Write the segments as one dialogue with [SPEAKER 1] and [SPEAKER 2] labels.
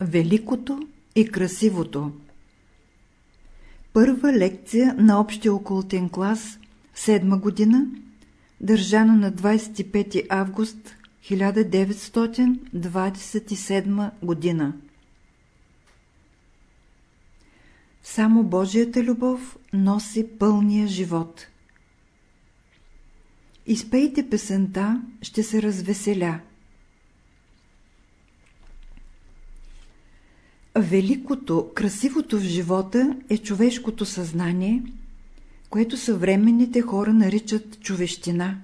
[SPEAKER 1] Великото и красивото Първа лекция на общия окултен клас, седма година, държана на 25 август 1927 година. Само Божията любов носи пълния живот. Изпейте песента, ще се развеселя. Великото, красивото в живота е човешкото съзнание, което съвременните хора наричат човещина.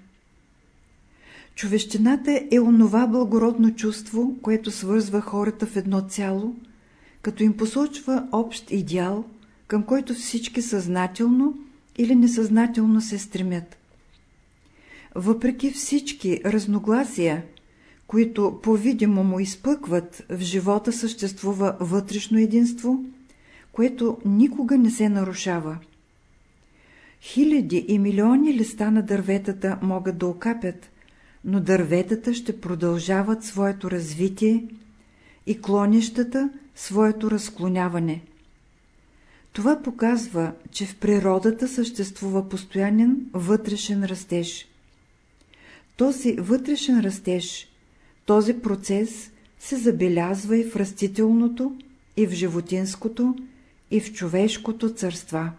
[SPEAKER 1] Човещината е онова благородно чувство, което свързва хората в едно цяло, като им посочва общ идеал, към който всички съзнателно или несъзнателно се стремят. Въпреки всички разногласия, които по-видимо му изпъкват, в живота съществува вътрешно единство, което никога не се нарушава. Хиляди и милиони листа на дърветата могат да окапят, но дърветата ще продължават своето развитие и клонищата своето разклоняване. Това показва, че в природата съществува постоянен вътрешен растеж. Този вътрешен растеж, този процес се забелязва и в растителното, и в животинското, и в човешкото царства.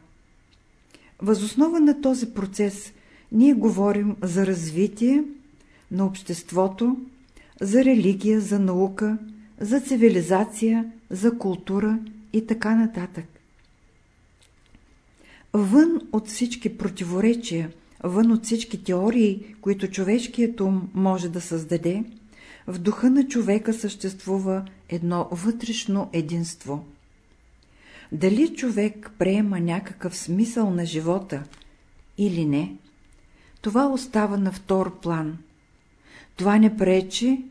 [SPEAKER 1] Възоснова на този процес ние говорим за развитие на обществото, за религия, за наука, за цивилизация, за култура и така нататък. Вън от всички противоречия, вън от всички теории, които човешкият ум може да създаде, в духа на човека съществува едно вътрешно единство. Дали човек приема някакъв смисъл на живота или не, това остава на втор план. Това не пречи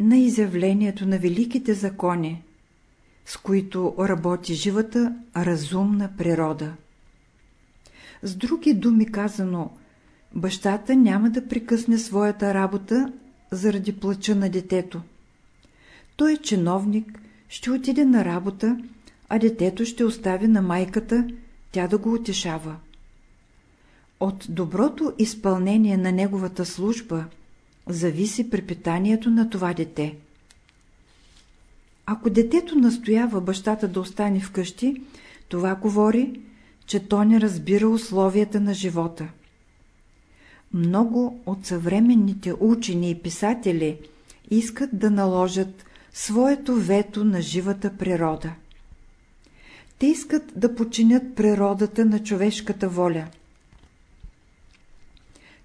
[SPEAKER 1] на изявлението на великите закони, с които работи живата разумна природа. С други думи казано, бащата няма да прекъсне своята работа заради плача на детето. Той е чиновник, ще отиде на работа, а детето ще остави на майката, тя да го утешава. От доброто изпълнение на неговата служба зависи препитанието на това дете. Ако детето настоява бащата да остане вкъщи, това говори, че то не разбира условията на живота. Много от съвременните учени и писатели искат да наложат своето вето на живата природа. Те искат да починят природата на човешката воля.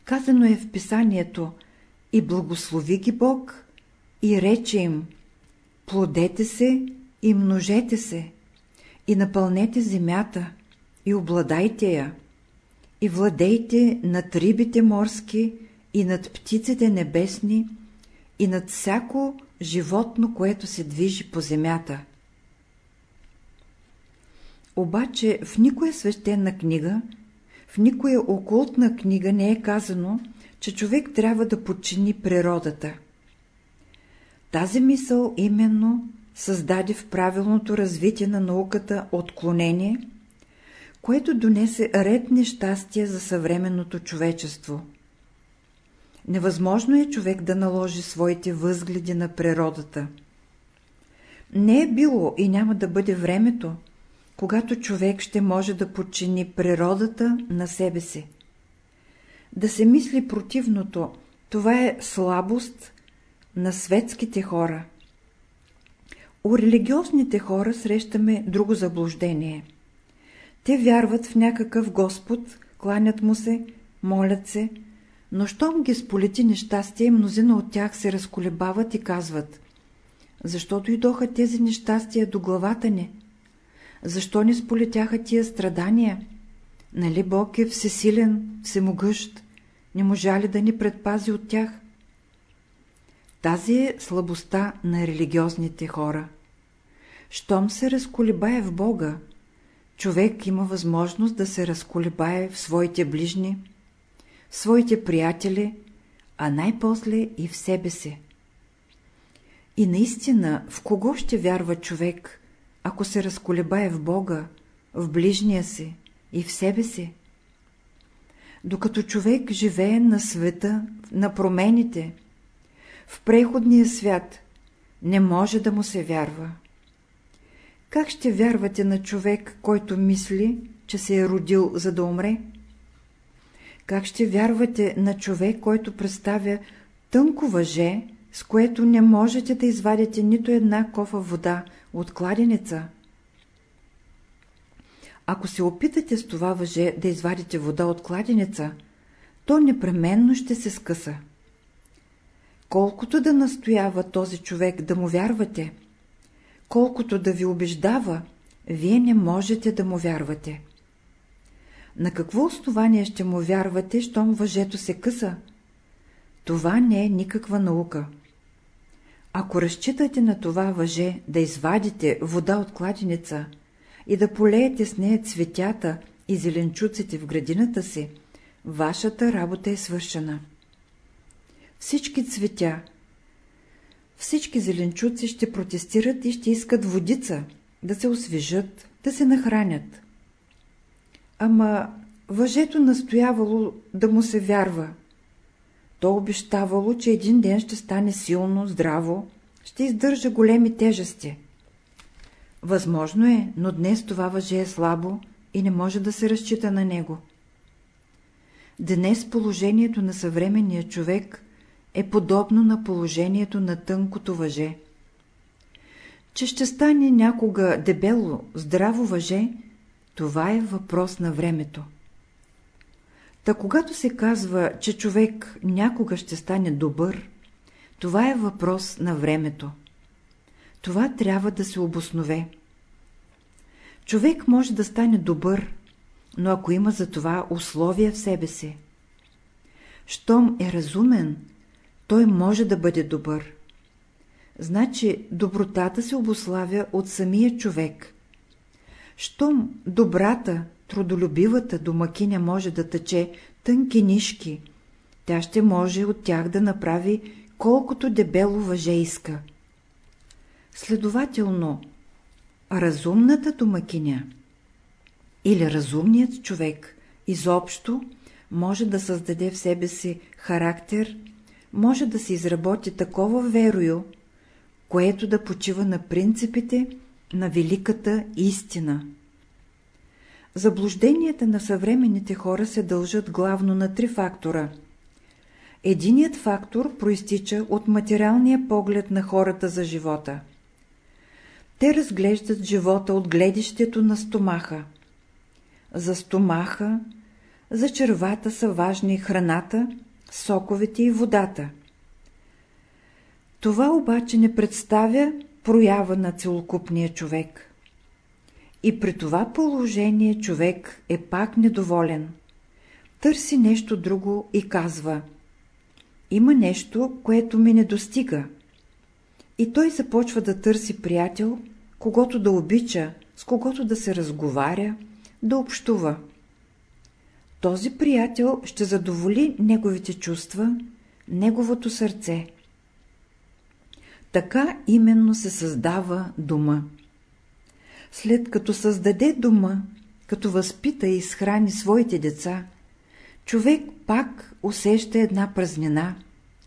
[SPEAKER 1] Казано е в писанието и благослови ги Бог и рече им плодете се и множете се и напълнете земята и обладайте я и владейте над рибите морски и над птиците небесни и над всяко животно, което се движи по земята. Обаче в никоя свещена книга, в никоя окултна книга не е казано, че човек трябва да подчини природата. Тази мисъл именно създаде в правилното развитие на науката отклонение – което донесе ред нещастия за съвременното човечество. Невъзможно е човек да наложи своите възгледи на природата. Не е било и няма да бъде времето, когато човек ще може да подчини природата на себе си. Да се мисли противното, това е слабост на светските хора. У религиозните хора срещаме друго заблуждение – те вярват в някакъв Господ, кланят му се, молят се, но щом ги сполети нещастие, мнозина от тях се разколебават и казват Защото и доха тези нещастия до главата ни? Защо ни сполетяха тия страдания? Нали Бог е всесилен, всемогъщ, не можа ли да ни предпази от тях? Тази е слабостта на религиозните хора. Щом се разколебае в Бога, човек има възможност да се разколебае в своите ближни, в своите приятели, а най-после и в себе си. И наистина, в кого ще вярва човек, ако се разколебае в Бога, в ближния си и в себе си? Докато човек живее на света, на промените, в преходния свят, не може да му се вярва. Как ще вярвате на човек, който мисли, че се е родил за да умре? Как ще вярвате на човек, който представя тънко въже, с което не можете да извадите нито една кофа вода от кладенеца? Ако се опитате с това въже да извадите вода от кладенеца, то непременно ще се скъса. Колкото да настоява този човек да му вярвате, колкото да ви убеждава, вие не можете да му вярвате. На какво основание ще му вярвате, щом въжето се къса? Това не е никаква наука. Ако разчитате на това въже да извадите вода от кладенеца и да полеете с нея цветята и зеленчуците в градината си, вашата работа е свършена. Всички цветя, всички зеленчуци ще протестират и ще искат водица, да се освежат, да се нахранят. Ама въжето настоявало да му се вярва. То обещавало, че един ден ще стане силно, здраво, ще издържа големи тежести. Възможно е, но днес това въже е слабо и не може да се разчита на него. Днес положението на съвременния човек е подобно на положението на тънкото въже. Че ще стане някога дебело, здраво въже, това е въпрос на времето. Та когато се казва, че човек някога ще стане добър, това е въпрос на времето. Това трябва да се обоснове. Човек може да стане добър, но ако има за това условия в себе си. Щом е разумен, той може да бъде добър. Значи добротата се обославя от самия човек. Щом добрата, трудолюбивата домакиня може да тъче тънки нишки, тя ще може от тях да направи колкото дебело въже иска. Следователно, разумната домакиня или разумният човек изобщо може да създаде в себе си характер може да се изработи такова верою, което да почива на принципите на великата истина. Заблужденията на съвременните хора се дължат главно на три фактора. Единият фактор проистича от материалния поглед на хората за живота. Те разглеждат живота от гледището на стомаха. За стомаха, за червата са важни храната, соковете и водата. Това обаче не представя проява на целокупния човек. И при това положение човек е пак недоволен. Търси нещо друго и казва Има нещо, което ми не достига. И той започва да търси приятел, когато да обича, с когото да се разговаря, да общува този приятел ще задоволи неговите чувства, неговото сърце. Така именно се създава дума. След като създаде дума, като възпита и изхрани своите деца, човек пак усеща една празнина,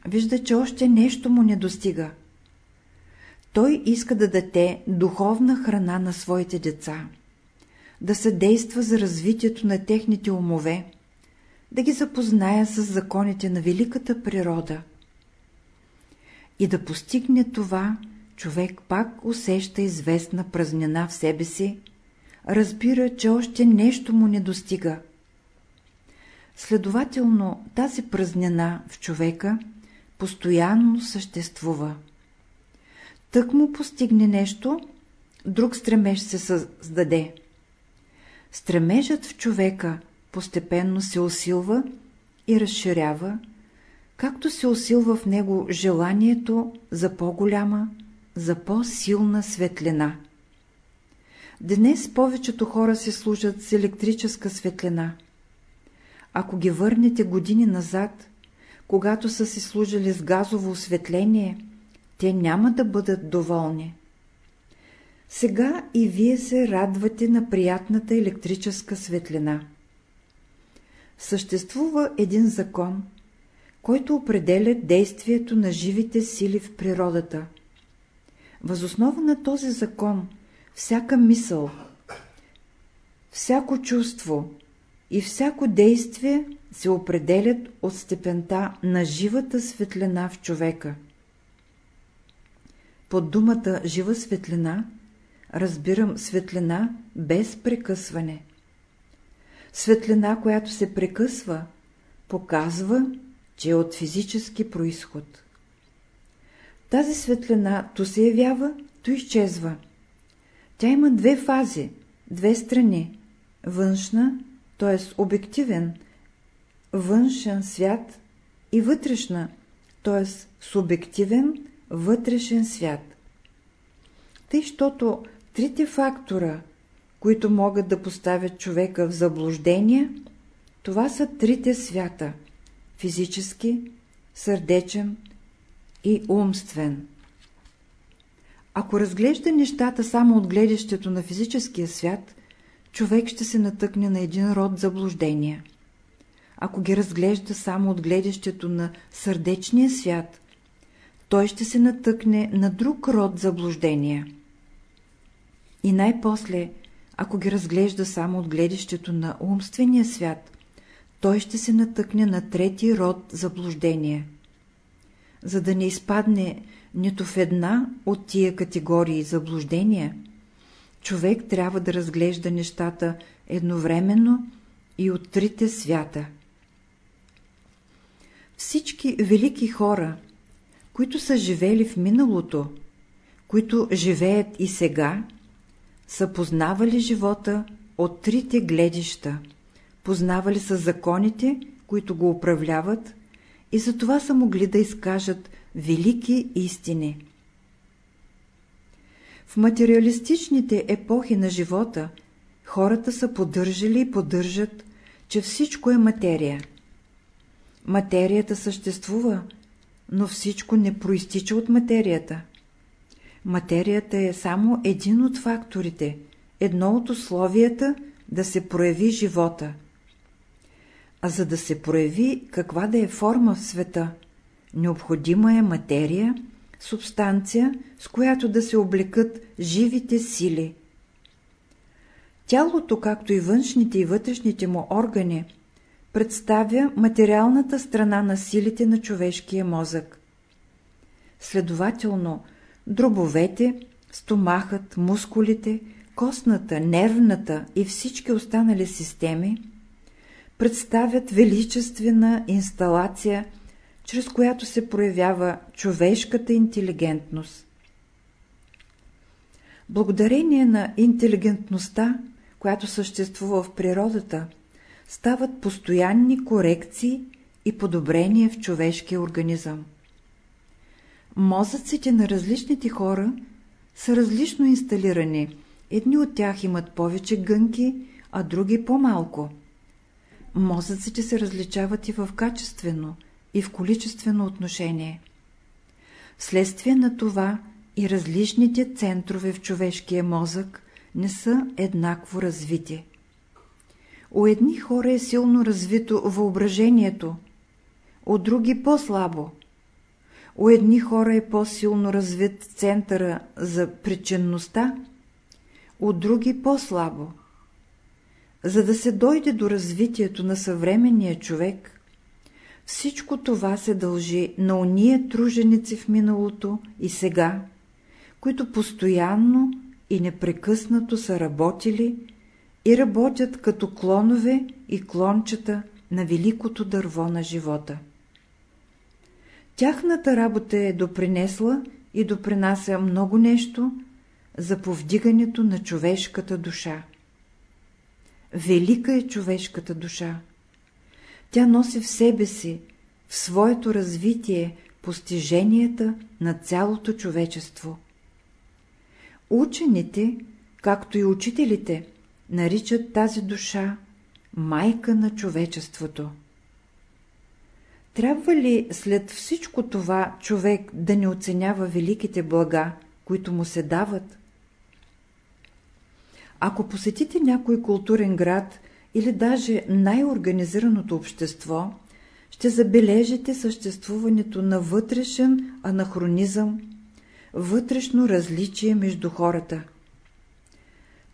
[SPEAKER 1] вижда, че още нещо му не достига. Той иска да даде духовна храна на своите деца да съдейства за развитието на техните умове, да ги запозная с законите на великата природа. И да постигне това, човек пак усеща известна празнина в себе си, разбира, че още нещо му не достига. Следователно, тази празнина в човека постоянно съществува. Тък му постигне нещо, друг стремеж се създаде. Стремежът в човека постепенно се усилва и разширява, както се усилва в него желанието за по-голяма, за по-силна светлина. Днес повечето хора се служат с електрическа светлина. Ако ги върнете години назад, когато са си служили с газово осветление, те няма да бъдат доволни. Сега и вие се радвате на приятната електрическа светлина. Съществува един закон, който определя действието на живите сили в природата. Възоснова на този закон всяка мисъл, всяко чувство и всяко действие се определят от степента на живата светлина в човека. Под думата жива светлина разбирам светлина без прекъсване. Светлина, която се прекъсва, показва, че е от физически происход. Тази светлина то се явява, то изчезва. Тя има две фази, две страни – външна, т.е. обективен, външен свят и вътрешна, т.е. субективен, вътрешен свят. Тъй, щото трите фактора, които могат да поставят човека в заблуждение, това са трите свята – физически, сърдечен и умствен. Ако разглежда нещата само от гледащето на физическия свят, човек ще се натъкне на един род заблуждения. Ако ги разглежда само от гледащето на сърдечния свят, той ще се натъкне на друг род заблуждения. И най-после, ако ги разглежда само от гледащето на умствения свят, той ще се натъкне на трети род заблуждения. За да не изпадне нито в една от тия категории заблуждения, човек трябва да разглежда нещата едновременно и от трите свята. Всички велики хора, които са живели в миналото, които живеят и сега, са познавали живота от трите гледища, познавали са законите, които го управляват и затова са могли да изкажат велики истини. В материалистичните епохи на живота хората са поддържали и поддържат, че всичко е материя. Материята съществува, но всичко не проистича от материята. Материята е само един от факторите, едно от условията да се прояви живота. А за да се прояви каква да е форма в света, необходима е материя, субстанция, с която да се облекат живите сили. Тялото, както и външните и вътрешните му органи, представя материалната страна на силите на човешкия мозък. Следователно, дробовете, стомахът, мускулите, костната, нервната и всички останали системи представят величествена инсталация, чрез която се проявява човешката интелигентност. Благодарение на интелигентността, която съществува в природата, стават постоянни корекции и подобрения в човешкия организъм. Мозъците на различните хора са различно инсталирани. Едни от тях имат повече гънки, а други по-малко. Мозъците се различават и в качествено, и в количествено отношение. Вследствие на това и различните центрове в човешкия мозък не са еднакво развити. У едни хора е силно развито въображението, у други по-слабо – у едни хора е по-силно развит центъра за причинността, у други по-слабо. За да се дойде до развитието на съвременния човек, всичко това се дължи на уния труженици в миналото и сега, които постоянно и непрекъснато са работили и работят като клонове и клончета на великото дърво на живота. Тяхната работа е допринесла и допринася много нещо за повдигането на човешката душа. Велика е човешката душа. Тя носи в себе си, в своето развитие, постиженията на цялото човечество. Учените, както и учителите, наричат тази душа майка на човечеството. Трябва ли след всичко това човек да не оценява великите блага, които му се дават? Ако посетите някой културен град или даже най-организираното общество, ще забележите съществуването на вътрешен анахронизъм, вътрешно различие между хората.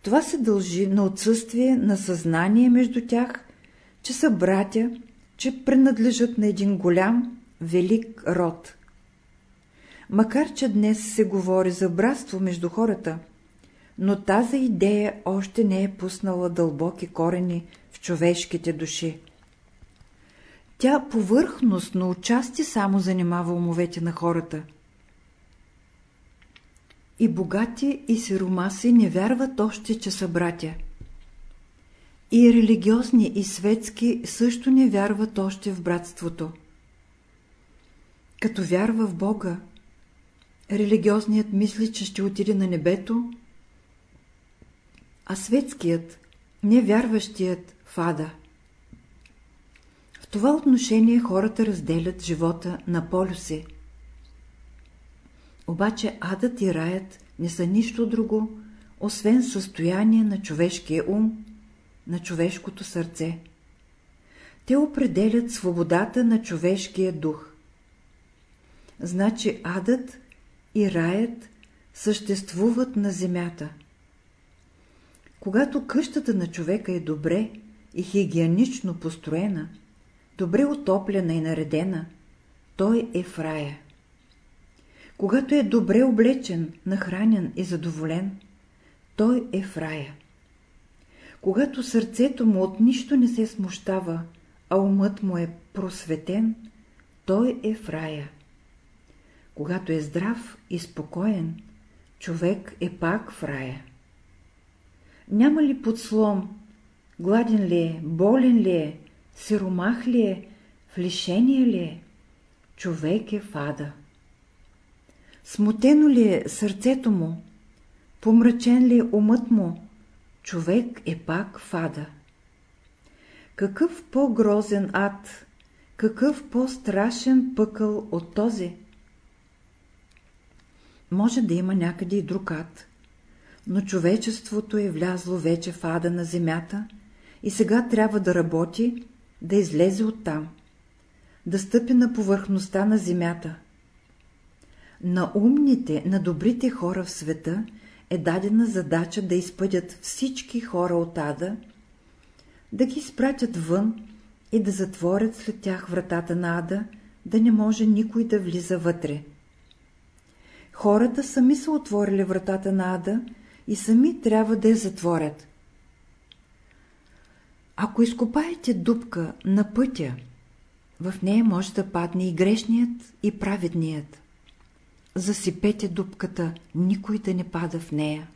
[SPEAKER 1] Това се дължи на отсъствие на съзнание между тях, че са братя, че принадлежат на един голям, велик род. Макар, че днес се говори за братство между хората, но тази идея още не е пуснала дълбоки корени в човешките души. Тя повърхностно участи само занимава умовете на хората. И богати, и сиромаси не вярват още, че са братя. И религиозни, и светски също не вярват още в братството. Като вярва в Бога, религиозният мисли, че ще отиде на небето, а светският, невярващият в ада. В това отношение хората разделят живота на полюси. Обаче адът и раят не са нищо друго, освен състояние на човешкия ум, на човешкото сърце. Те определят свободата на човешкия дух. Значи адът и раят съществуват на земята. Когато къщата на човека е добре и хигиенично построена, добре отоплена и наредена, той е в рая. Когато е добре облечен, нахранен и задоволен, той е в рая. Когато сърцето му от нищо не се смущава, а умът му е просветен, той е в рая. Когато е здрав и спокоен, човек е пак в рая. Няма ли подслом, гладен ли е, болен ли е, сиромах ли е, в лишение ли е, човек е в ада. Смутено ли е сърцето му, помрачен ли е умът му, човек е пак в ада. Какъв по-грозен ад, какъв по-страшен пъкъл от този? Може да има някъде и друг ад, но човечеството е влязло вече в ада на земята и сега трябва да работи, да излезе оттам, да стъпи на повърхността на земята. На умните, на добрите хора в света е дадена задача да изпъдят всички хора от ада, да ги изпратят вън и да затворят след тях вратата на ада, да не може никой да влиза вътре. Хората сами са отворили вратата на ада и сами трябва да я затворят. Ако изкопаете дупка на пътя, в нея може да падне и грешният, и праведният. Засипете дупката, никой да не пада в нея.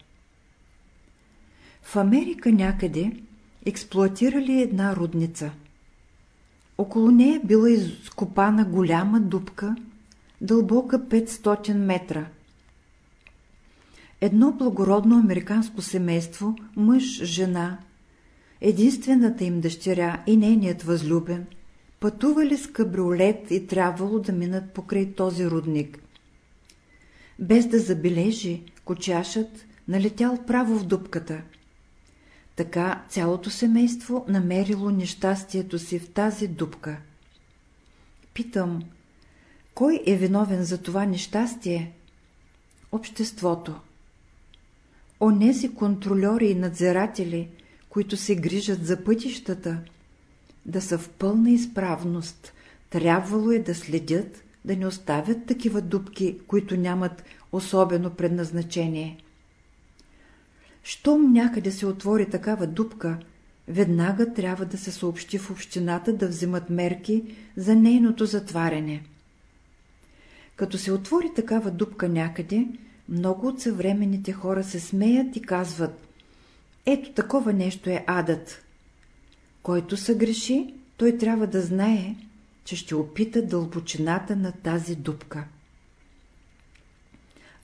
[SPEAKER 1] В Америка някъде експлуатирали една рудница. Около нея била изкопана голяма дупка, дълбока 500 метра. Едно благородно американско семейство, мъж, жена, единствената им дъщеря и нейният възлюбен, пътували с кабриолет и трябвало да минат покрай този рудник. Без да забележи, кочашът налетял право в дупката. Така цялото семейство намерило нещастието си в тази дупка. Питам, кой е виновен за това нещастие? Обществото. Онези контролери и надзиратели, които се грижат за пътищата, да са в пълна изправност, трябвало е да следят, да не оставят такива дубки, които нямат особено предназначение. Щом някъде се отвори такава дупка, веднага трябва да се съобщи в общината да вземат мерки за нейното затваряне. Като се отвори такава дупка някъде, много от съвременните хора се смеят и казват «Ето такова нещо е адът». Който се греши, той трябва да знае, че ще опита дълбочината на тази дупка.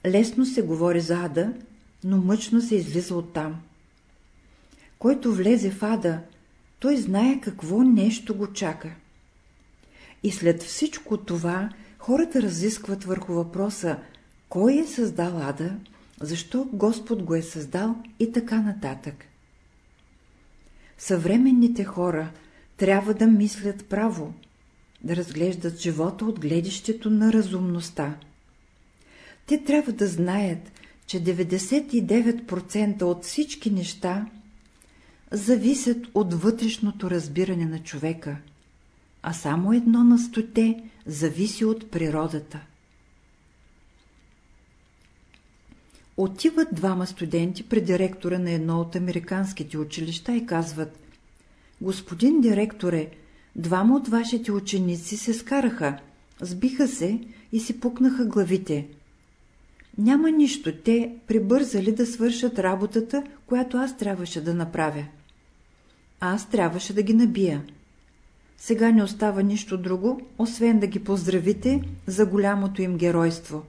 [SPEAKER 1] Лесно се говори за ада, но мъчно се излиза оттам. Който влезе в ада, той знае какво нещо го чака. И след всичко това хората разискват върху въпроса кой е създал ада, защо Господ го е създал и така нататък. Съвременните хора трябва да мислят право, да разглеждат живота от гледището на разумността. Те трябва да знаят, че 99% от всички неща зависят от вътрешното разбиране на човека, а само едно на стоте зависи от природата. Отиват двама студенти при директора на едно от американските училища и казват Господин директоре, двама от вашите ученици се скараха, сбиха се и си пукнаха главите. Няма нищо, те прибързали да свършат работата, която аз трябваше да направя. Аз трябваше да ги набия. Сега не остава нищо друго, освен да ги поздравите за голямото им геройство.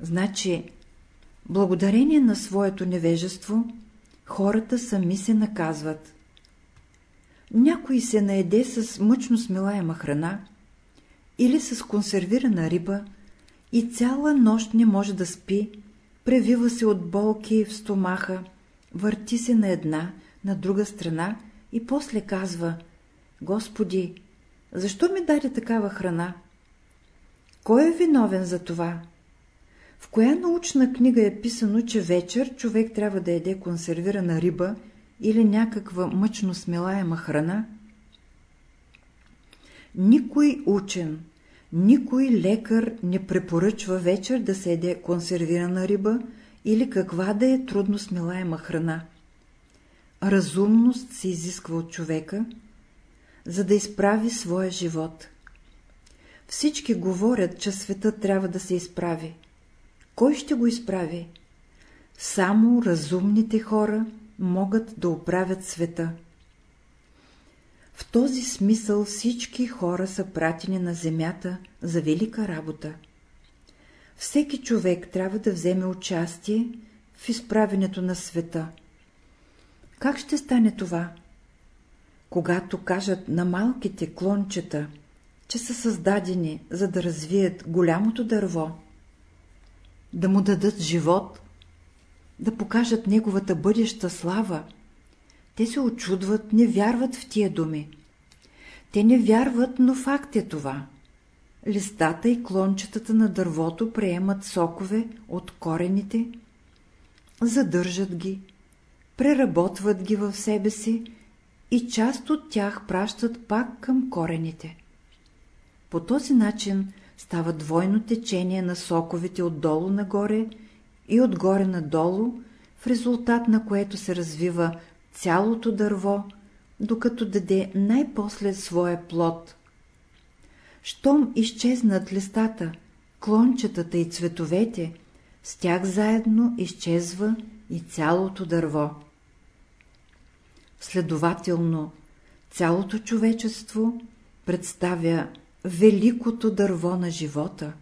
[SPEAKER 1] Значи, благодарение на своето невежество, хората сами се наказват. Някой се наеде с мъчно смилаема храна или с консервирана риба и цяла нощ не може да спи, превива се от болки в стомаха, върти се на една, на друга страна и после казва Господи, защо ми даде такава храна? Кой е виновен за това? В коя научна книга е писано, че вечер човек трябва да яде консервирана риба или някаква мъчно смелаема храна? Никой учен, никой лекар не препоръчва вечер да се яде консервирана риба или каква да е трудно смилаема храна. Разумност се изисква от човека, за да изправи своя живот. Всички говорят, че света трябва да се изправи. Кой ще го изправи? Само разумните хора могат да оправят света. В този смисъл всички хора са пратени на земята за велика работа. Всеки човек трябва да вземе участие в изправенето на света. Как ще стане това? Когато кажат на малките клончета, че са създадени, за да развият голямото дърво, да му дадат живот, да покажат неговата бъдеща слава, те се очудват, не вярват в тия думи. Те не вярват, но факт е това. Листата и клончетата на дървото приемат сокове от корените, задържат ги, преработват ги в себе си и част от тях пращат пак към корените. По този начин става двойно течение на соковете отдолу нагоре и отгоре надолу, в резултат на което се развива цялото дърво, докато даде най-после своя плод. Щом изчезнат листата, клончетата и цветовете, с тях заедно изчезва и цялото дърво. Следователно, цялото човечество представя великото дърво на живота,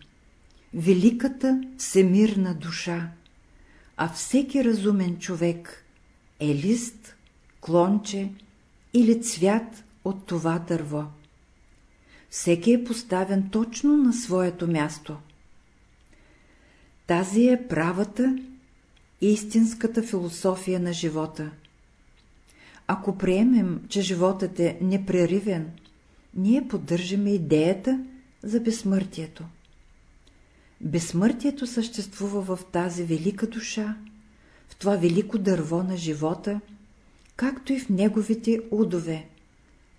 [SPEAKER 1] великата всемирна душа, а всеки разумен човек е лист, клонче или цвят от това дърво. Всеки е поставен точно на своето място. Тази е правата, истинската философия на живота. Ако приемем, че животът е непреривен, ние поддържаме идеята за безсмъртието. Безсмъртието съществува в тази велика душа, в това велико дърво на живота, както и в неговите удове,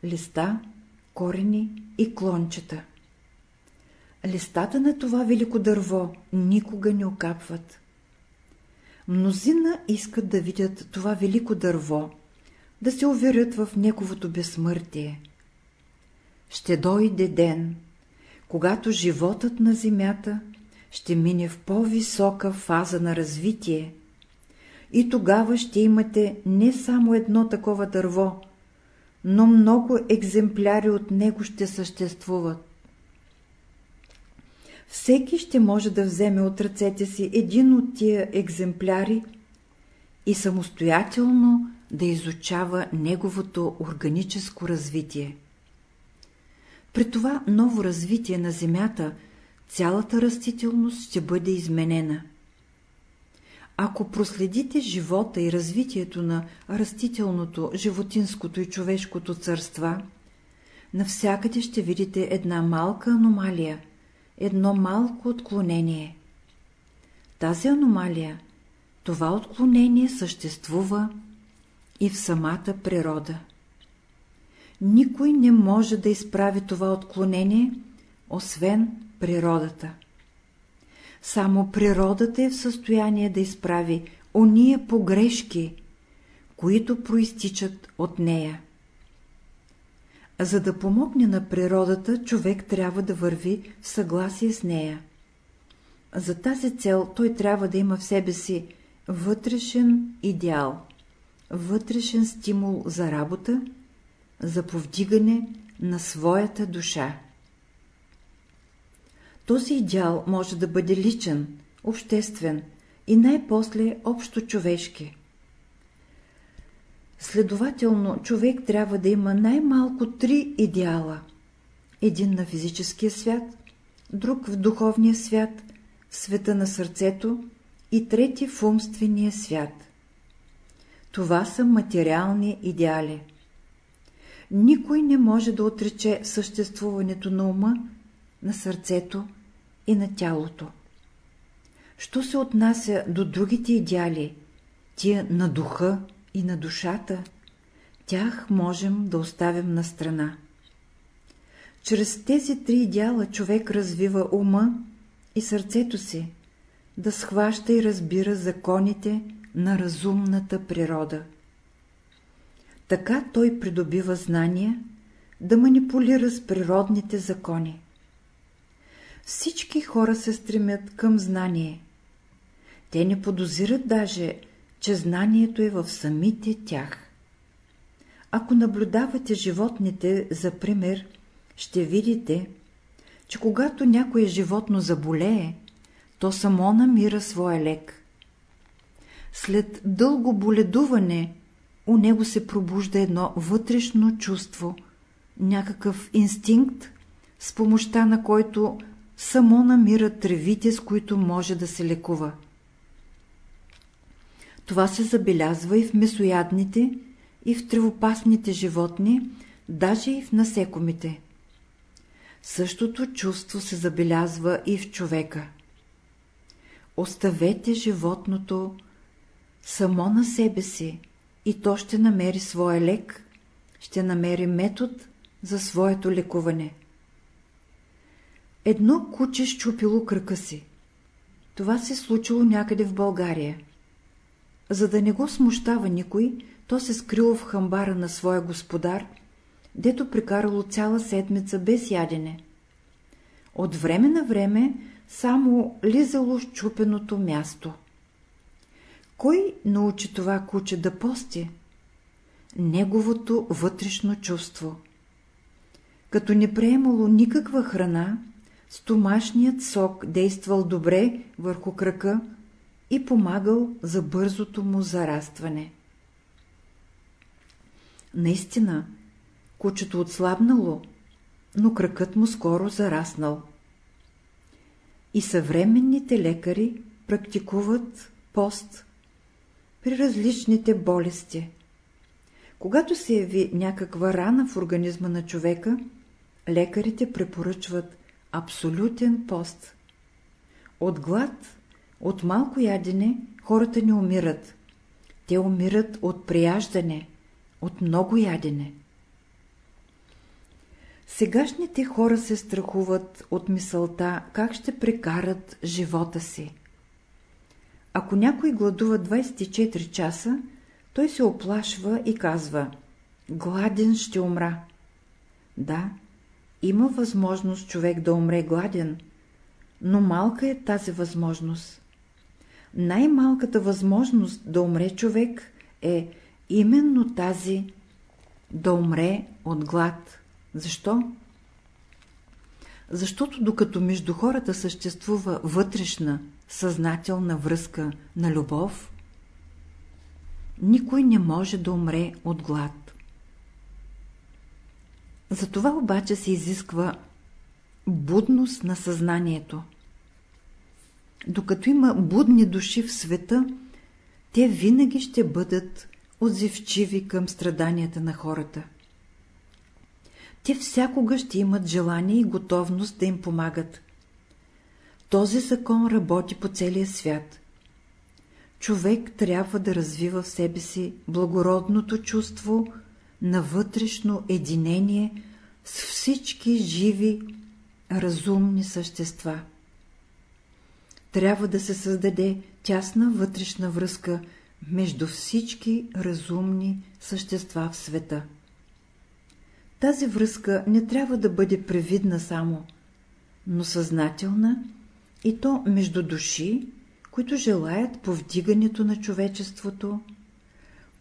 [SPEAKER 1] листа, корени и клончета. Листата на това велико дърво никога не окапват. Мнозина искат да видят това велико дърво, да се уверят в неговото безсмъртие. Ще дойде ден, когато животът на земята ще мине в по-висока фаза на развитие и тогава ще имате не само едно такова дърво, но много екземпляри от него ще съществуват. Всеки ще може да вземе от ръцете си един от тия екземпляри и самостоятелно да изучава неговото органическо развитие. При това ново развитие на Земята цялата растителност ще бъде изменена. Ако проследите живота и развитието на растителното, животинското и човешкото царства, навсякъде ще видите една малка аномалия, едно малко отклонение. Тази аномалия, това отклонение съществува и в самата природа. Никой не може да изправи това отклонение, освен природата. Само природата е в състояние да изправи ония погрешки, които проистичат от нея. За да помогне на природата, човек трябва да върви в съгласие с нея. За тази цел той трябва да има в себе си вътрешен идеал, вътрешен стимул за работа, за повдигане на своята душа. Този идеал може да бъде личен, обществен и най-после общо човешки. Следователно, човек трябва да има най-малко три идеала. Един на физическия свят, друг в духовния свят, в света на сърцето и трети в умствения свят. Това са материални идеали. Никой не може да отрече съществуването на ума, на сърцето и на тялото. Що се отнася до другите идеали, тия на духа и на душата, тях можем да оставим на страна. Чрез тези три идеала човек развива ума и сърцето си, да схваща и разбира законите на разумната природа. Така той придобива знания да манипулира с природните закони. Всички хора се стремят към знание. Те не подозират даже, че знанието е в самите тях. Ако наблюдавате животните, за пример, ще видите, че когато някое животно заболее, то само намира своя лек. След дълго боледуване, у него се пробужда едно вътрешно чувство, някакъв инстинкт, с помощта на който само намира тревите, с които може да се лекува. Това се забелязва и в месоядните, и в тревопасните животни, даже и в насекомите. Същото чувство се забелязва и в човека. Оставете животното само на себе си и то ще намери своя лек, ще намери метод за своето лекуване. Едно куче щупило кръка си. Това се случило някъде в България. За да не го смущава никой, то се скрило в хамбара на своя господар, дето прекарало цяла седмица без ядене. От време на време само лизало щупеното място. Кой научи това куче да пости? Неговото вътрешно чувство. Като не приемало никаква храна, стомашният сок действал добре върху кръка и помагал за бързото му зарастване. Наистина, кучето отслабнало, но кръкът му скоро зараснал. И съвременните лекари практикуват пост при различните болести. Когато се яви някаква рана в организма на човека, лекарите препоръчват абсолютен пост. От глад, от малко ядене хората не умират. Те умират от прияждане, от много ядене. Сегашните хора се страхуват от мисълта как ще прекарат живота си. Ако някой гладува 24 часа, той се оплашва и казва «Гладен ще умра». Да, има възможност човек да умре гладен, но малка е тази възможност. Най-малката възможност да умре човек е именно тази да умре от глад. Защо? Защото докато между хората съществува вътрешна, съзнателна връзка на любов, никой не може да умре от глад. За това обаче се изисква будност на съзнанието. Докато има будни души в света, те винаги ще бъдат отзивчиви към страданията на хората. Те всякога ще имат желание и готовност да им помагат. Този закон работи по целия свят. Човек трябва да развива в себе си благородното чувство на вътрешно единение с всички живи, разумни същества. Трябва да се създаде тясна вътрешна връзка между всички разумни същества в света. Тази връзка не трябва да бъде превидна само, но съзнателна и то между души, които желаят повдигането на човечеството,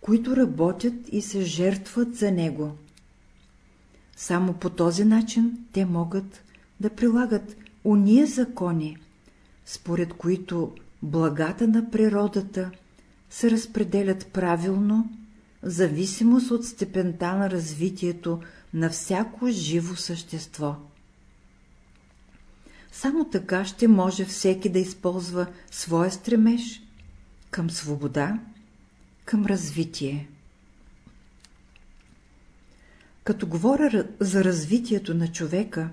[SPEAKER 1] които работят и се жертват за него. Само по този начин те могат да прилагат уния закони, според които благата на природата се разпределят правилно, в зависимост от степента на развитието на всяко живо същество. Само така ще може всеки да използва своя стремеж към свобода, към развитие. Като говоря за развитието на човека,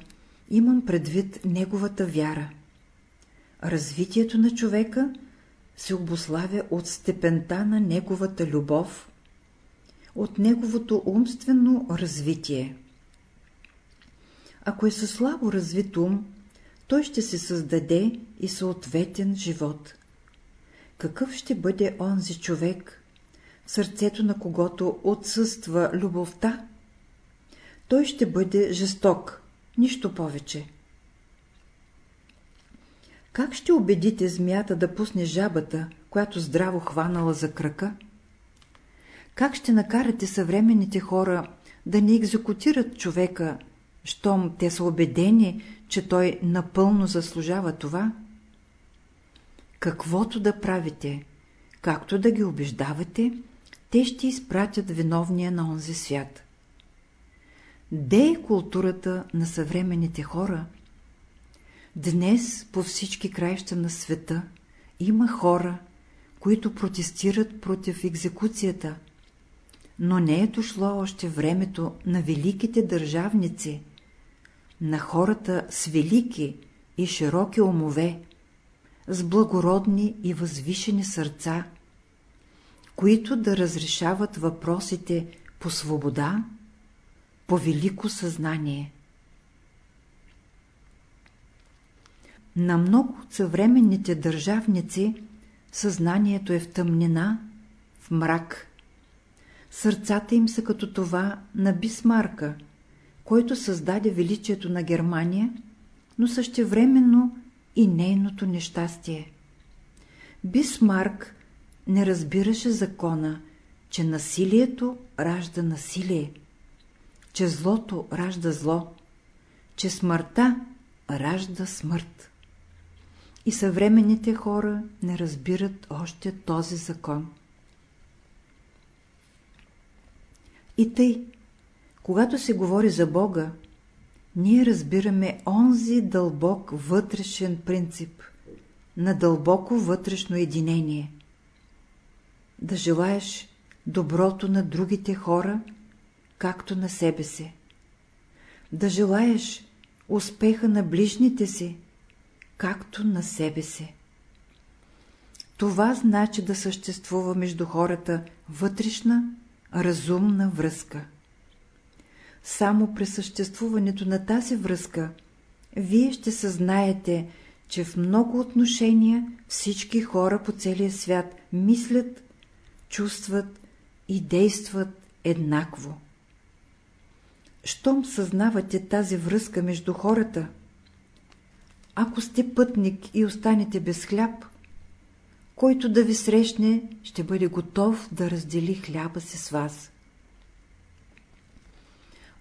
[SPEAKER 1] имам предвид неговата вяра. Развитието на човека се обославя от степента на неговата любов, от неговото умствено развитие. Ако е със слабо развит ум, той ще се създаде и съответен живот. Какъв ще бъде онзи човек, сърцето на когото отсъства любовта? Той ще бъде жесток, нищо повече. Как ще убедите змията да пусне жабата, която здраво хванала за крака? Как ще накарате съвременните хора да не екзекутират човека, щом те са убедени, че той напълно заслужава това? Каквото да правите, както да ги убеждавате, те ще изпратят виновния на онзи свят. Де е културата на съвременните хора? Днес по всички краища на света има хора, които протестират против екзекуцията, но не е дошло още времето на великите държавници, на хората с велики и широки умове, с благородни и възвишени сърца, които да разрешават въпросите по свобода, по велико съзнание. На много от съвременните държавници съзнанието е в тъмнина, в мрак. Сърцата им са като това на Бисмарка, който създаде величието на Германия, но същевременно и нейното нещастие. Бисмарк не разбираше закона, че насилието ражда насилие, че злото ражда зло, че смъртта ражда смърт. И съвременните хора не разбират още този закон. И тъй, когато се говори за Бога, ние разбираме онзи дълбок вътрешен принцип на дълбоко вътрешно единение. Да желаеш доброто на другите хора, както на себе си. Да желаеш успеха на ближните си, както на себе си. Това значи да съществува между хората вътрешна, разумна връзка. Само при съществуването на тази връзка, вие ще съзнаете, че в много отношения всички хора по целия свят мислят, чувстват и действат еднакво. Щом съзнавате тази връзка между хората, ако сте пътник и останете без хляб, който да ви срещне, ще бъде готов да раздели хляба си с вас.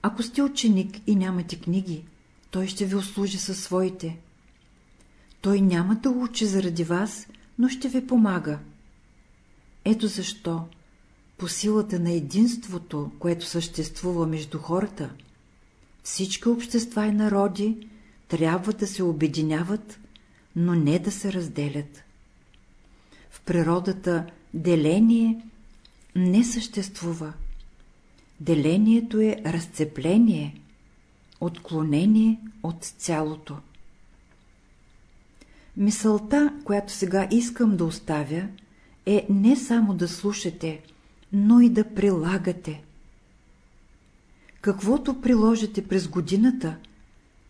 [SPEAKER 1] Ако сте ученик и нямате книги, той ще ви услужи със своите. Той няма да учи заради вас, но ще ви помага. Ето защо, по силата на единството, което съществува между хората, всички общества и народи трябва да се обединяват, но не да се разделят. В природата деление не съществува. Делението е разцепление, отклонение от цялото. Мисълта, която сега искам да оставя, е не само да слушате, но и да прилагате. Каквото приложите през годината,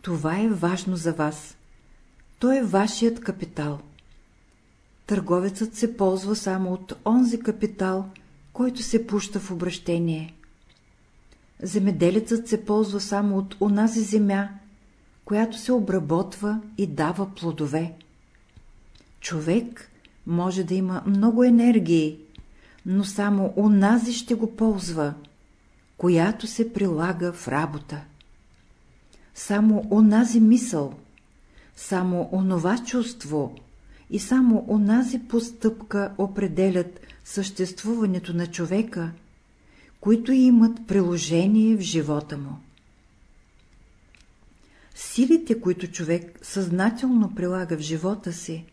[SPEAKER 1] това е важно за вас. То е вашият капитал. Търговецът се ползва само от онзи капитал, който се пуща в обращение. Земеделецът се ползва само от онази земя, която се обработва и дава плодове. Човек може да има много енергии, но само онази ще го ползва, която се прилага в работа. Само онази мисъл, само онова чувство и само онази постъпка определят съществуването на човека, които имат приложение в живота му. Силите, които човек съзнателно прилага в живота си,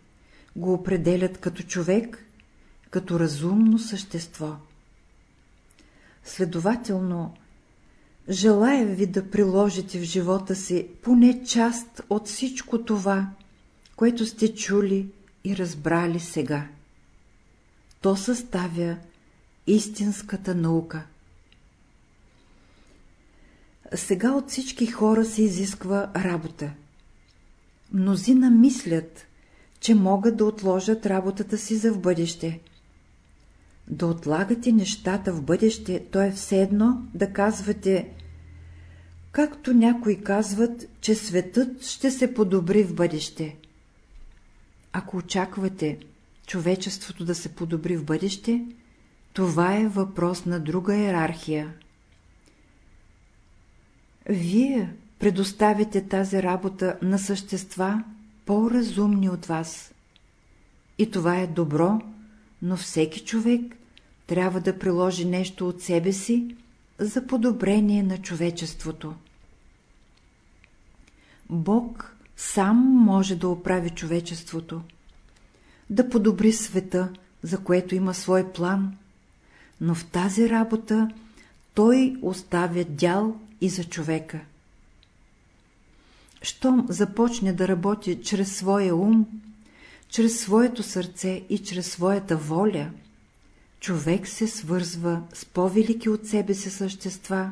[SPEAKER 1] го определят като човек, като разумно същество. Следователно, желая ви да приложите в живота си поне част от всичко това, което сте чули и разбрали сега. То съставя истинската наука. Сега от всички хора се изисква работа. Мнозина мислят, че могат да отложат работата си за в бъдеще. Да отлагате нещата в бъдеще, то е все едно да казвате, както някои казват, че светът ще се подобри в бъдеще. Ако очаквате човечеството да се подобри в бъдеще, това е въпрос на друга иерархия. Вие предоставите тази работа на същества, по-разумни от вас. И това е добро, но всеки човек трябва да приложи нещо от себе си за подобрение на човечеството. Бог сам може да оправи човечеството, да подобри света, за което има свой план, но в тази работа той оставя дял и за човека щом започне да работи чрез своя ум, чрез своето сърце и чрез своята воля, човек се свързва с по-велики от себе си същества,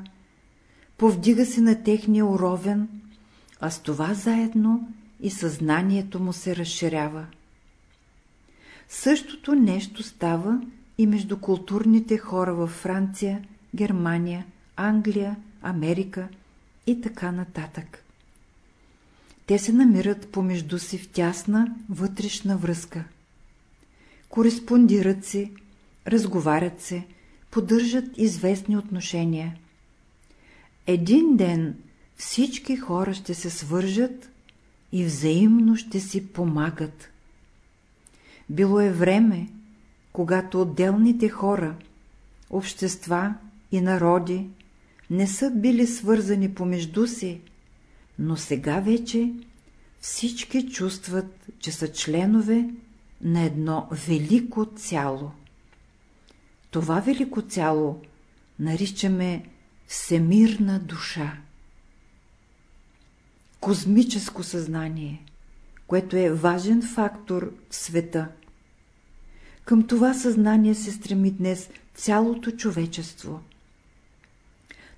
[SPEAKER 1] повдига се на техния уровен, а с това заедно и съзнанието му се разширява. Същото нещо става и между културните хора във Франция, Германия, Англия, Америка и така нататък. Те се намират помежду си в тясна вътрешна връзка. Кореспондират си, разговарят се, поддържат известни отношения. Един ден всички хора ще се свържат и взаимно ще си помагат. Било е време, когато отделните хора, общества и народи не са били свързани помежду си, но сега вече всички чувстват, че са членове на едно велико цяло. Това велико цяло наричаме всемирна душа. Козмическо съзнание, което е важен фактор в света. Към това съзнание се стреми днес цялото човечество.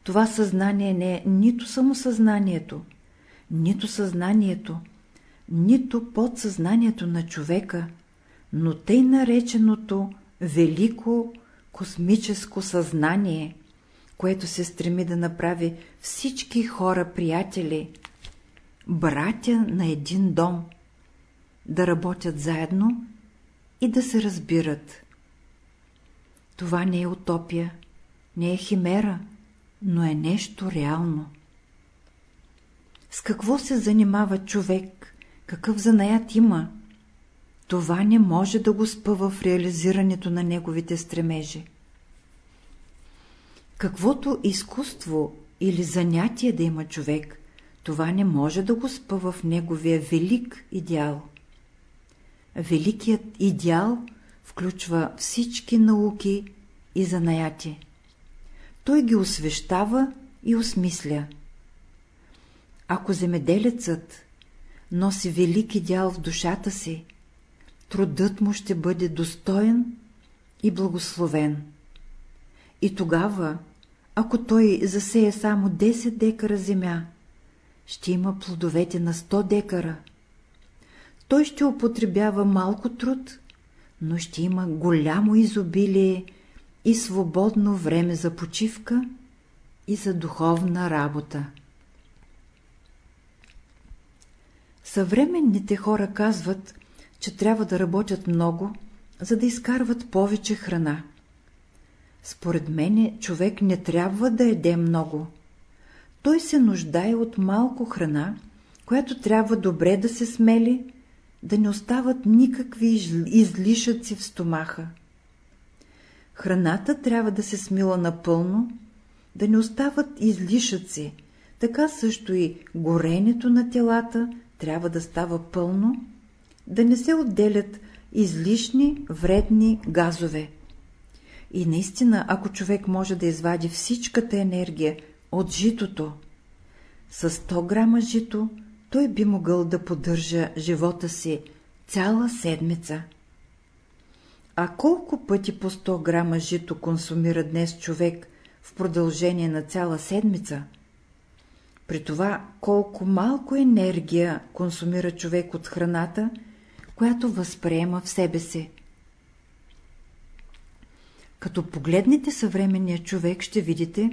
[SPEAKER 1] Това съзнание не е нито самосъзнанието, нито съзнанието, нито подсъзнанието на човека, но тъй нареченото велико космическо съзнание, което се стреми да направи всички хора приятели, братя на един дом, да работят заедно и да се разбират. Това не е утопия, не е химера, но е нещо реално. С какво се занимава човек, какъв занаят има, това не може да го спъва в реализирането на неговите стремежи. Каквото изкуство или занятие да има човек, това не може да го спа в неговия велик идеал. Великият идеал включва всички науки и занаяти. Той ги освещава и осмисля. Ако земеделецът носи велик идеал в душата си, трудът му ще бъде достоен и благословен. И тогава, ако той засее само 10 декара земя, ще има плодовете на 100 декара. Той ще употребява малко труд, но ще има голямо изобилие и свободно време за почивка и за духовна работа. Съвременните хора казват, че трябва да работят много, за да изкарват повече храна. Според мене човек не трябва да еде много. Той се нуждае от малко храна, която трябва добре да се смели, да не остават никакви излишъци в стомаха. Храната трябва да се смила напълно, да не остават излишъци, така също и горенето на телата трябва да става пълно, да не се отделят излишни вредни газове. И наистина, ако човек може да извади всичката енергия от житото, с 100 грама жито той би могъл да поддържа живота си цяла седмица. А колко пъти по 100 грама жито консумира днес човек в продължение на цяла седмица? При това колко малко енергия консумира човек от храната, която възприема в себе си. Като погледнете съвременния човек, ще видите,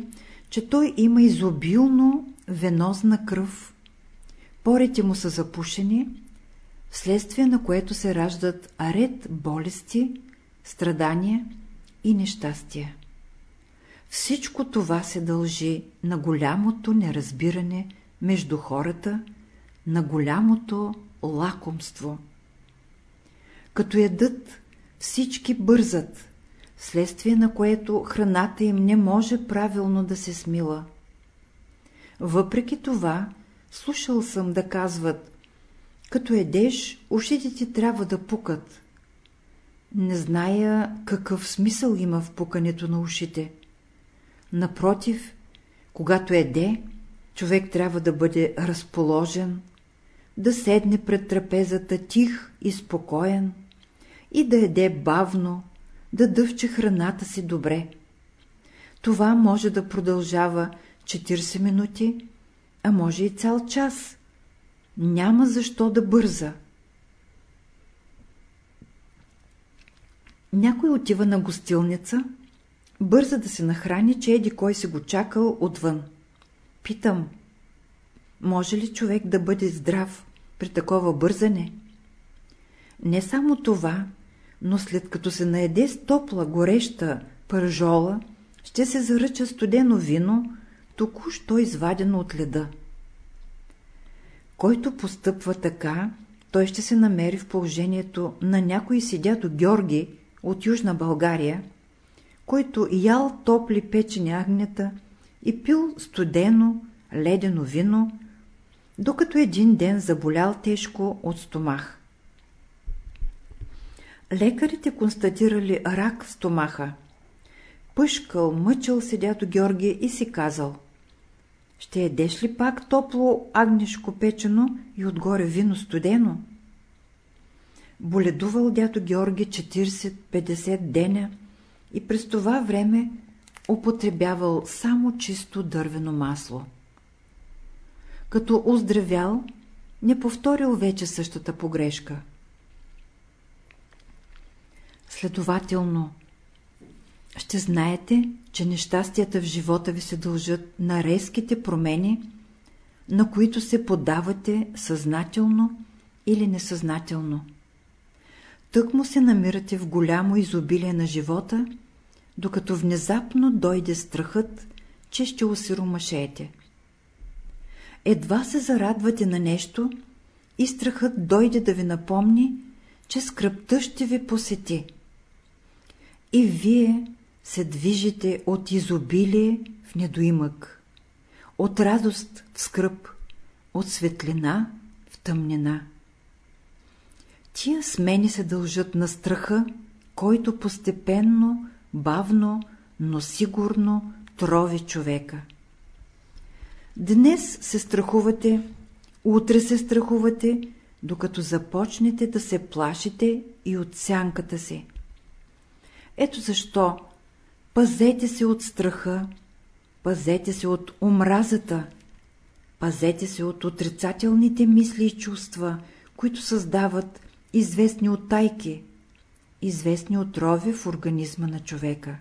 [SPEAKER 1] че той има изобилно венозна кръв. Порите му са запушени, вследствие на което се раждат ред болести, страдания и нещастия. Всичко това се дължи на голямото неразбиране между хората, на голямото лакомство. Като ядат, всички бързат, вследствие на което храната им не може правилно да се смила. Въпреки това, слушал съм да казват, като едеш, ушите ти трябва да пукат. Не зная какъв смисъл има в пукането на ушите. Напротив, когато еде, човек трябва да бъде разположен, да седне пред трапезата тих и спокоен и да еде бавно, да дъвче храната си добре. Това може да продължава 40 минути, а може и цял час. Няма защо да бърза. Някой отива на гостилница, бърза да се нахрани, че еди кой се го чакал отвън. Питам, може ли човек да бъде здрав при такова бързане? Не само това, но след като се наеде с топла, гореща пържола, ще се заръча студено вино, току-що извадено от леда. Който постъпва така, той ще се намери в положението на някой седя до Георги от Южна България, който ял топли печени агнета и пил студено, ледено вино, докато един ден заболял тежко от стомах. Лекарите констатирали рак в стомаха. Пъшкал, мъчил се дядо Георги и си казал «Ще едеш ли пак топло агнешко печено и отгоре вино студено?» Боледувал дядо Георги 40-50 деня и през това време употребявал само чисто дървено масло. Като оздравял, не повторил вече същата погрешка – Следователно, ще знаете, че нещастията в живота ви се дължат на резките промени, на които се подавате съзнателно или несъзнателно. Тък му се намирате в голямо изобилие на живота, докато внезапно дойде страхът, че ще осиромашеете. Едва се зарадвате на нещо и страхът дойде да ви напомни, че скръпта ще ви посети – и вие се движите от изобилие в недоимък, от радост в скръп, от светлина в тъмнина. Тия смени се дължат на страха, който постепенно, бавно, но сигурно трови човека. Днес се страхувате, утре се страхувате, докато започнете да се плашите и от сянката си. Ето защо пазете се от страха, пазете се от омразата, пазете се от отрицателните мисли и чувства, които създават известни оттайки, известни отрови в организма на човека.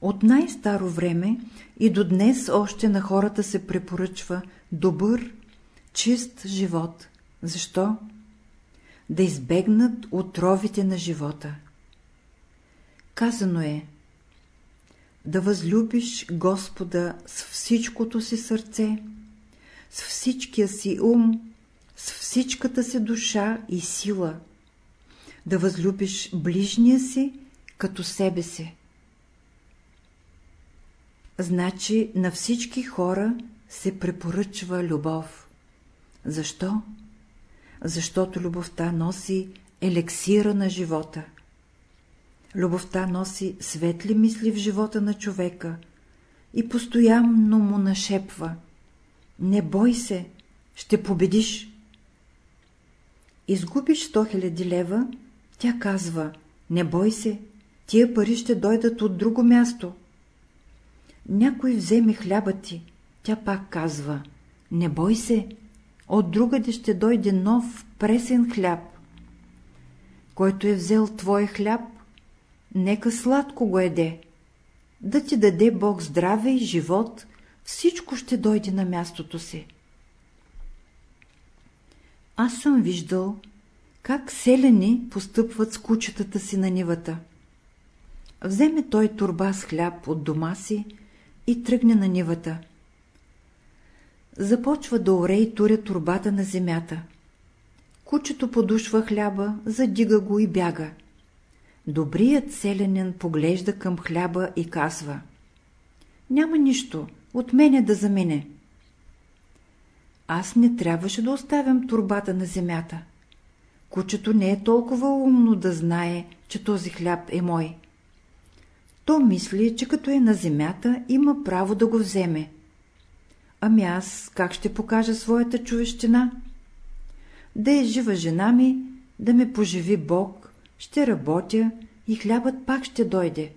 [SPEAKER 1] От най-старо време и до днес още на хората се препоръчва добър, чист живот. Защо? Да избегнат отровите на живота. Казано е да възлюбиш Господа с всичкото си сърце, с всичкия си ум, с всичката си душа и сила, да възлюбиш ближния си като себе си. Значи на всички хора се препоръчва любов. Защо? Защото любовта носи елексира на живота. Любовта носи светли мисли в живота на човека и постоянно му нашепва. Не бой се, ще победиш. Изгубиш 100 000 лева, тя казва, не бой се, тия пари ще дойдат от друго място. Някой вземе хляба ти, тя пак казва, не бой се, от другаде ще дойде нов пресен хляб. Който е взел твой хляб, нека сладко го еде. Да ти даде Бог здраве и живот, всичко ще дойде на мястото си. Аз съм виждал, как селени постъпват с кучетата си на нивата. Вземе той турба с хляб от дома си и тръгне на нивата. Започва да оре и туря турбата на земята. Кучето подушва хляба, задига го и бяга. Добрият селянин поглежда към хляба и казва Няма нищо, от мене да замине. Аз не трябваше да оставям турбата на земята. Кучето не е толкова умно да знае, че този хляб е мой. То мисли, че като е на земята, има право да го вземе. Ами аз как ще покажа своята човещина? Да е жива жена ми, да ме поживи Бог, ще работя и хлябът пак ще дойде.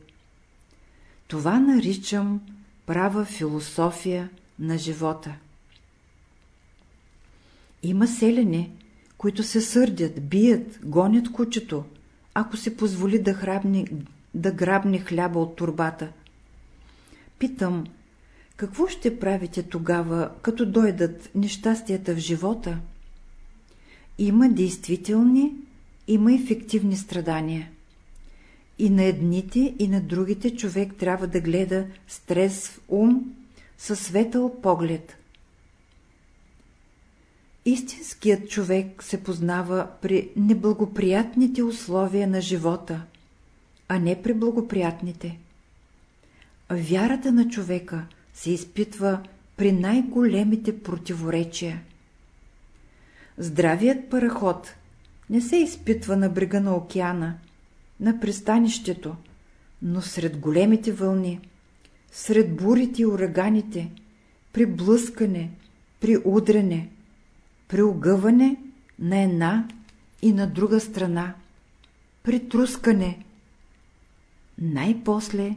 [SPEAKER 1] Това наричам права философия на живота. Има селени, които се сърдят, бият, гонят кучето, ако се позволи да, храбни, да грабне хляба от турбата. Питам, какво ще правите тогава, като дойдат нещастията в живота? Има действителни, има ефективни страдания. И на едните, и на другите човек трябва да гледа стрес в ум, със светъл поглед. Истинският човек се познава при неблагоприятните условия на живота, а не при благоприятните. Вярата на човека се изпитва при най-големите противоречия. Здравият параход не се изпитва на брега на океана, на пристанището, но сред големите вълни, сред бурите и ураганите, при блъскане, при удрене, при огъване на една и на друга страна, при трускане. Най-после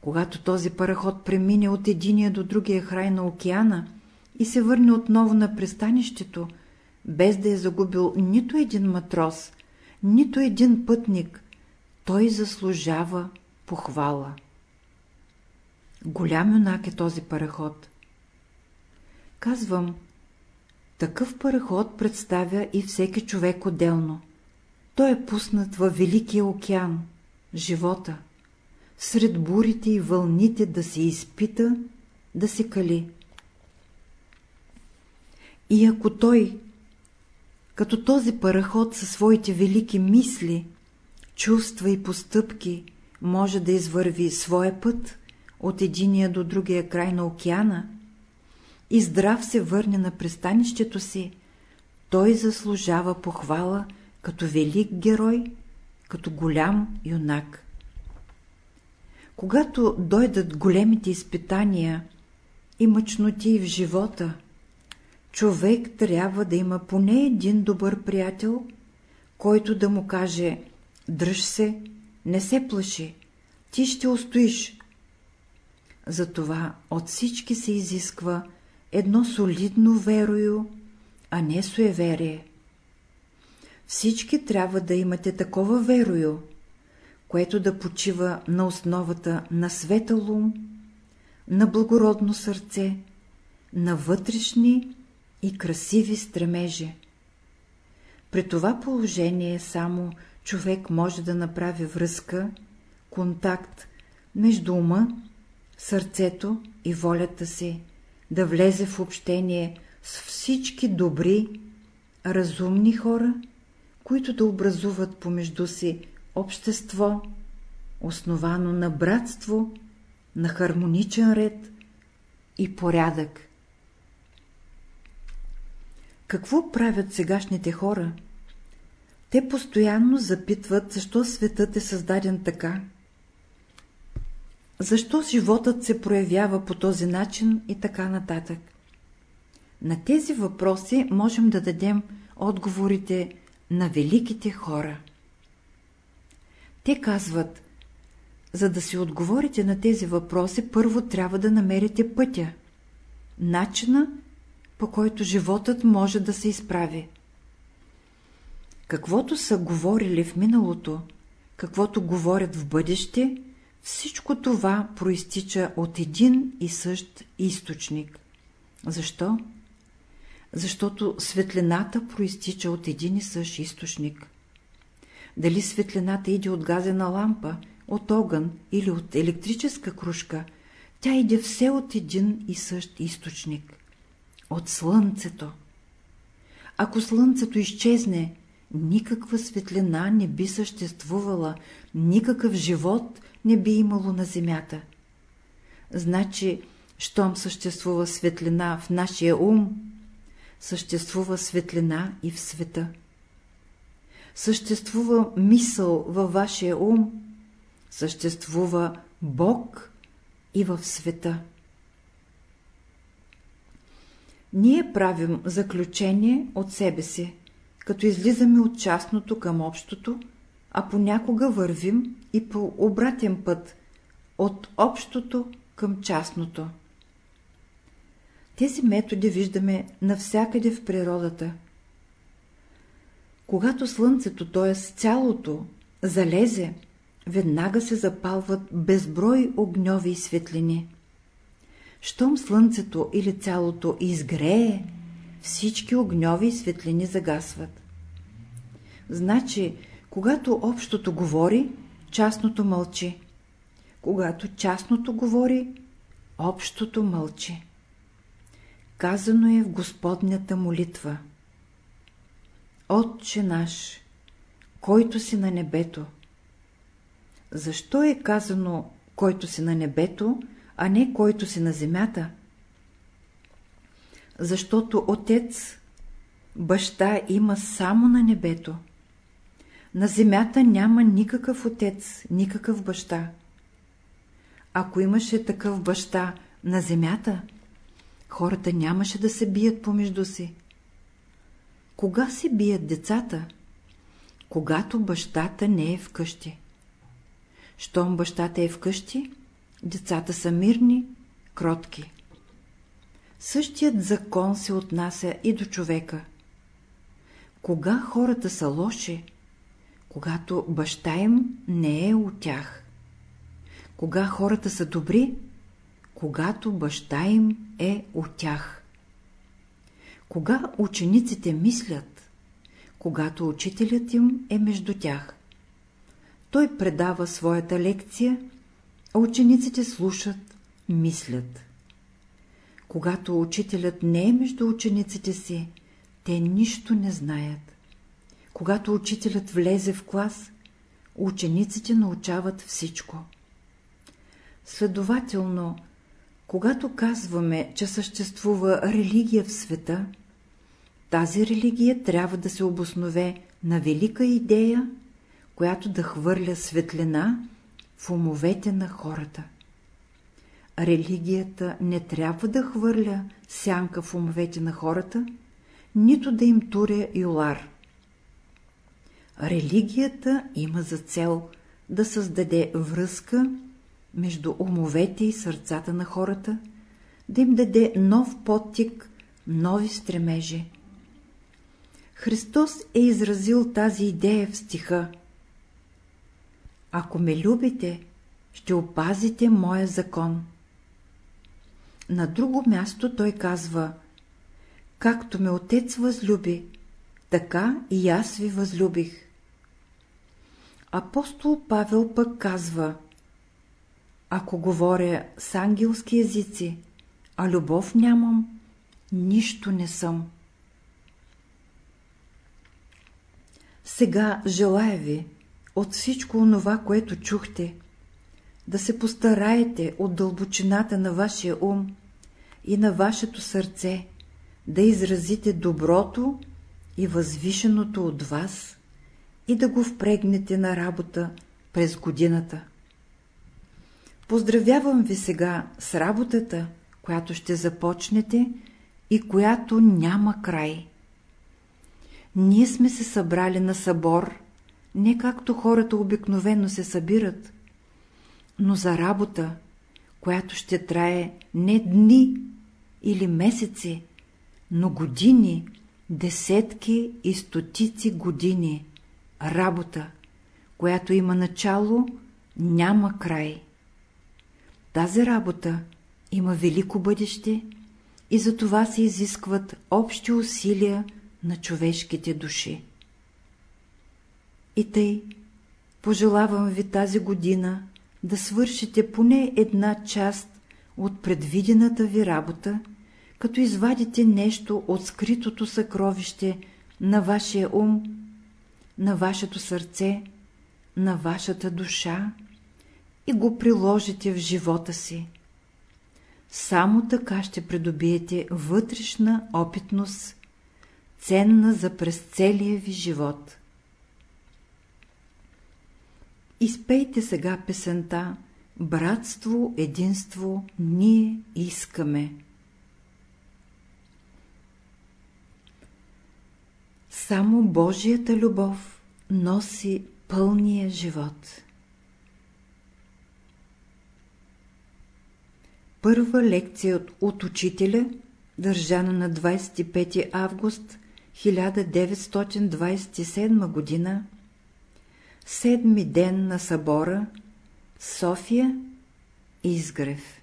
[SPEAKER 1] когато този параход премине от единия до другия край на океана и се върне отново на пристанището, без да е загубил нито един матрос, нито един пътник, той заслужава похвала. Голям юнак е този параход. Казвам, такъв параход представя и всеки човек отделно. Той е пуснат във Великия океан, живота – сред бурите и вълните да се изпита, да се кали. И ако той, като този параход със своите велики мисли, чувства и постъпки, може да извърви своя път, от единия до другия край на океана и здрав се върне на пристанището си, той заслужава похвала като велик герой, като голям юнак. Когато дойдат големите изпитания и мъчноти в живота, човек трябва да има поне един добър приятел, който да му каже «Дръж се, не се плаши, ти ще устоиш». Затова от всички се изисква едно солидно верою, а не суеверие. Всички трябва да имате такова верою, което да почива на основата на светъл на благородно сърце, на вътрешни и красиви стремежи. При това положение само човек може да направи връзка, контакт между ума, сърцето и волята си, да влезе в общение с всички добри, разумни хора, които да образуват помежду си общество, основано на братство, на хармоничен ред и порядък. Какво правят сегашните хора? Те постоянно запитват, защо светът е създаден така. Защо животът се проявява по този начин и така нататък. На тези въпроси можем да дадем отговорите на великите хора. Те казват, за да си отговорите на тези въпроси, първо трябва да намерите пътя, начина, по който животът може да се изправи. Каквото са говорили в миналото, каквото говорят в бъдеще, всичко това проистича от един и същ източник. Защо? Защото светлината проистича от един и същ източник. Дали светлината иде от газена лампа, от огън или от електрическа кружка, тя иде все от един и същ източник. От слънцето. Ако слънцето изчезне, никаква светлина не би съществувала, никакъв живот не би имало на земята. Значи, щом съществува светлина в нашия ум, съществува светлина и в света. Съществува мисъл във вашия ум, съществува Бог и в света. Ние правим заключение от себе си, като излизаме от частното към общото, а понякога вървим и по обратен път, от общото към частното. Тези методи виждаме навсякъде в природата. Когато слънцето, т.е. цялото, залезе, веднага се запалват безброй огньови и светлини. Щом слънцето или цялото изгрее, всички огньови и светлини загасват. Значи, когато общото говори, частното мълчи. Когато частното говори, общото мълчи. Казано е в Господнята молитва. Отче наш, който си на небето. Защо е казано който си на небето, а не който си на земята? Защото Отец, баща има само на небето. На земята няма никакъв отец, никакъв баща. Ако имаше такъв баща на земята, хората нямаше да се бият помежду си. Кога се бият децата? Когато бащата не е вкъщи. Щом бащата е вкъщи, децата са мирни, кротки. Същият закон се отнася и до човека. Кога хората са лоши, когато баща им не е от тях. Кога хората са добри, когато баща им е от тях. Кога учениците мислят, когато учителят им е между тях. Той предава своята лекция, а учениците слушат, мислят. Когато учителят не е между учениците си, те нищо не знаят. Когато учителят влезе в клас, учениците научават всичко. Следователно, когато казваме, че съществува религия в света, тази религия трябва да се обоснове на велика идея, която да хвърля светлина в умовете на хората. Религията не трябва да хвърля сянка в умовете на хората, нито да им туря юлар. Религията има за цел да създаде връзка между умовете и сърцата на хората, да им даде нов подтик, нови стремежи. Христос е изразил тази идея в стиха Ако ме любите, ще опазите моя закон. На друго място той казва Както ме Отец възлюби, така и аз ви възлюбих. Апостол Павел пък казва Ако говоря с ангелски езици, а любов нямам, нищо не съм. Сега желая ви от всичко онова, което чухте, да се постараете от дълбочината на вашия ум и на вашето сърце да изразите доброто и възвишеното от вас и да го впрегнете на работа през годината. Поздравявам ви сега с работата, която ще започнете и която няма край. Ние сме се събрали на събор, не както хората обикновено се събират, но за работа, която ще трае не дни или месеци, но години, десетки и стотици години работа, която има начало, няма край. Тази работа има велико бъдеще и за това се изискват общи усилия на човешките души. И тъй, пожелавам ви тази година да свършите поне една част от предвидената ви работа, като извадите нещо от скритото съкровище на вашия ум, на вашето сърце, на вашата душа и го приложите в живота си. Само така ще придобиете вътрешна опитност, ценна за през целия ви живот. Изпейте сега песента Братство, единство, ние искаме. Само Божията любов носи пълния живот. Първа лекция от, от учителя, държана на 25 август 1927 година, седми ден на събора, София, Изгрев.